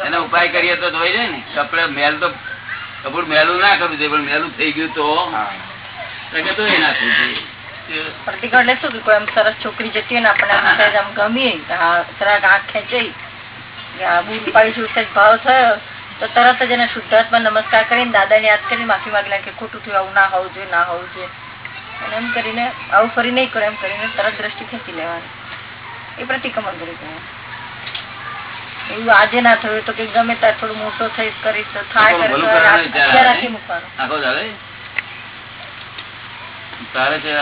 એનો ઉપાય કરીએ તો ધોઈ જાય ને. કપડે મેલ તો કપડું મેલું ના કરવું જોઈએ પણ મેલું થઈ ગયું તો નાખવું જોઈએ. પ્રતિક્રમણ એટલે શું કોઈ આમ સરસ છોકરી જતી હોય ને આપણને આમ સહેજ આમ ગમી હા જરાક આંખ ખેંચાઈ. કે પાડી છું ભાવ થયો તો તરત જ એને શુદ્ધાત્મા નમસ્કાર કરીને દાદાને યાદ કરીને માફી માંગી લે કે ખોટું થયું આવું ના હોવું જોઈએ ના હોવું જોઈએ. અને એમ કરીને આવું ફરી નહીં કરો એમ કરીને તરત દ્રષ્ટિ ખેંચી લેવાની. એ પ્રતિક્રમણ કરી એવું આજે ના થયું તો કે ગમે ત્યારે થોડું મોટો થઈ કરીશ તો થાય કરે મૂકવાનું. તારે છે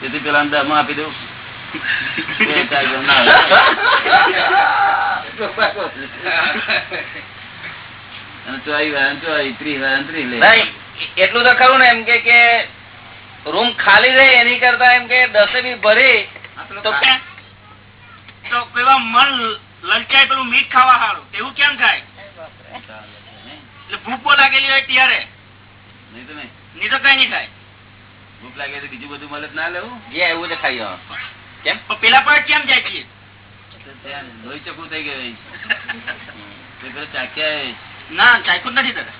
તેથી પેલા અંદર આપી દઉં. એટલું તો ખરું ને એમ કે કે રૂમ ખાલી રહે એની કરતા એમ કે દસે બી ભરી તો વાર મન લલચાય પેલું મીઠ ખાવા સારું એવું કેમ થાય? એટલે ભૂખો લાગેલી હોય ત્યારે. નહીં તો નહીં. નહીં તો કઈ નહીં થાય. ભૂખ લાગે તો બીજું બધું મદદ ના લેવું? જે એવું તે ખાઈ કેમ? પેલા પણ કેમ જાય છે? લોહી ચકું થઈ ગયું તે ના ચાખ્યું નથી દાદા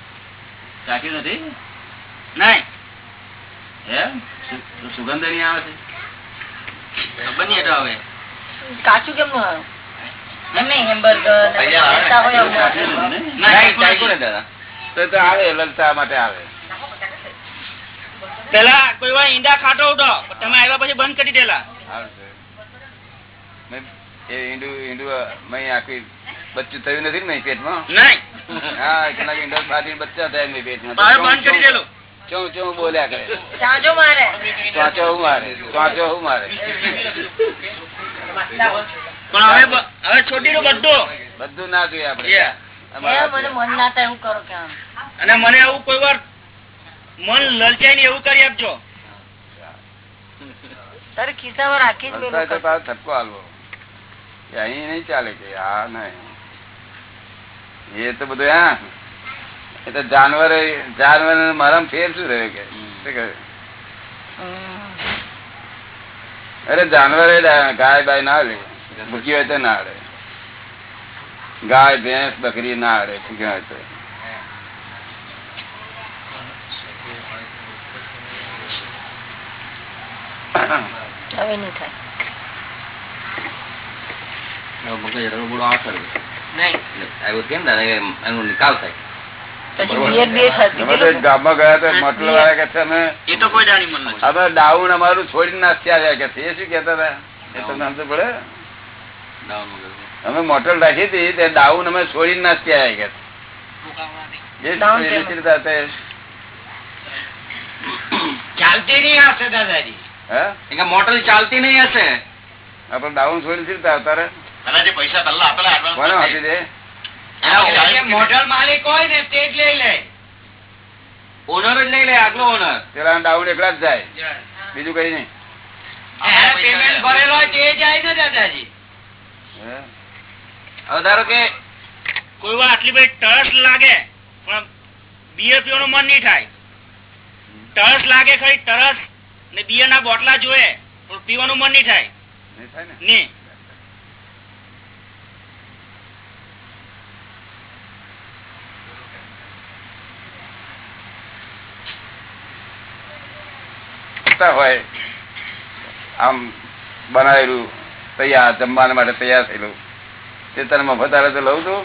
ચાખ્યું નથી? નહીં. એમ સુગંધ નહીં આવે છે? બની એટલે હવે કાચું હેમબર્ગર ને આવે. આવું. ચાખ્યું ને? ના, નહીં, ચાખ્યું ને દાદા. તો તો આવે લલચા માટે આવે. પેલા કોઈ વાર ઈંડા ખાટો હતો તમે આવ્યા પછી બંધ કરી દેલા. સારું છે. મેં એ ઈંડું ઈંડું મેં આખી બચ્ચું થયું નથી ને પેટમાં? નહીં. હા કેટલાક ઈંડા ફાટીને બચ્ચા થયા મેં પેટમાં. બંધ કરી દેલો. ચોં ચોં બોલ્યા કરે. ચાંચો મારે. ચોંચો હું મારે ચોંચો હું મારે. પણ હવે હવે છોડી દો બધું. બધું ના જોઈએ એ મને મન ના થાય એવું કરો કે અને મને આવું કોઈ વાર મન લલચાય ને એવું કરી આપજો. તારે ખિસ્સામાં રાખી જ વલસાડ મેલું તો કર. તારો ઠપકો હાલવો. અહીં નહીં ચાલે કે આ નહીં. એ તો બધું હા. એ તો જાનવર જાનવર મારા ફેર શું રહ્યો કે. અરે જાનવર ગાય બાય ના લે ભૂકી હોય તો ના રે. ગાય ભેંસ બકરી ના રે ભૂકી હોય તો. હવે નહીં થાય. મગજ રગડો આવશે નહીં. કેમ દાદા? એનો નિકાલ થાય. પછી બિયર બિયર ખાધી અમે તો એક ગામમાં ગયા તો મોટલ વાળા કે છે એ તો કોઈ દાણી મન ડાઉન અમારું છોડી નાસ્તી આવ્યા કે છે. એ શું કેતા હતા? એ તમને સમજ પડે. અમે મોટલ રાખી હતી તે ડાઉન અમે છોડીને નાસ્તી આવ્યા કે? ચાલતી નહીં હશે દાદાજી. હે? મોટર ચાલતી નહીં હશે. આપણે ડાઉન સોઈલ છે રીતે આવતા પૈસા પહેલા આપેલા કોને આપી દે? મોટર માલિક હોય ને તે જ લઈ લે. ઓનર જ લઈ લે આગલો ઓનર પેલા ડાઉન એકલા જ જાય. બીજું કઈ નહીં. પેમેન્ટ ભરેલો હોય તે જાય ને દાદાજી. હવે ધારો કે કોઈ વાર આટલી બધી તરસ લાગે પણ બિયર પીવાનું મન નહીં થાય. તરસ લાગે ખરી તરસ ને બિયર ના બોટલા જોયે પીવાનું મન નહીં થાય. હોય આમ બનાવેલું તૈયાર જમવા માટે તૈયાર થયેલું. તે તને મફત તો લઉં છું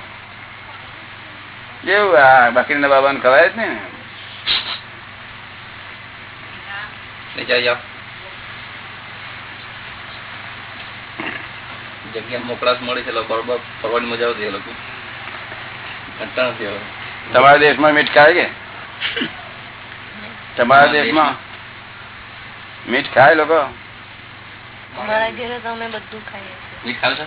કેવું આ બાબા ને ખવાય જ ને? નીચે જાઓ જગ્યા મોકળાશ મળી છે લોકો ફરવાની મજા આવતી એ લોકો કંટાળો હવે. તમારા દેશમાં મીઠ ખાય કે? તમારા દેશમાં. મીઠ ખાય લોકો? અમારા ઘરે તો અમે બધું ખાઈએ છીએ. મીઠ ખાવ છો?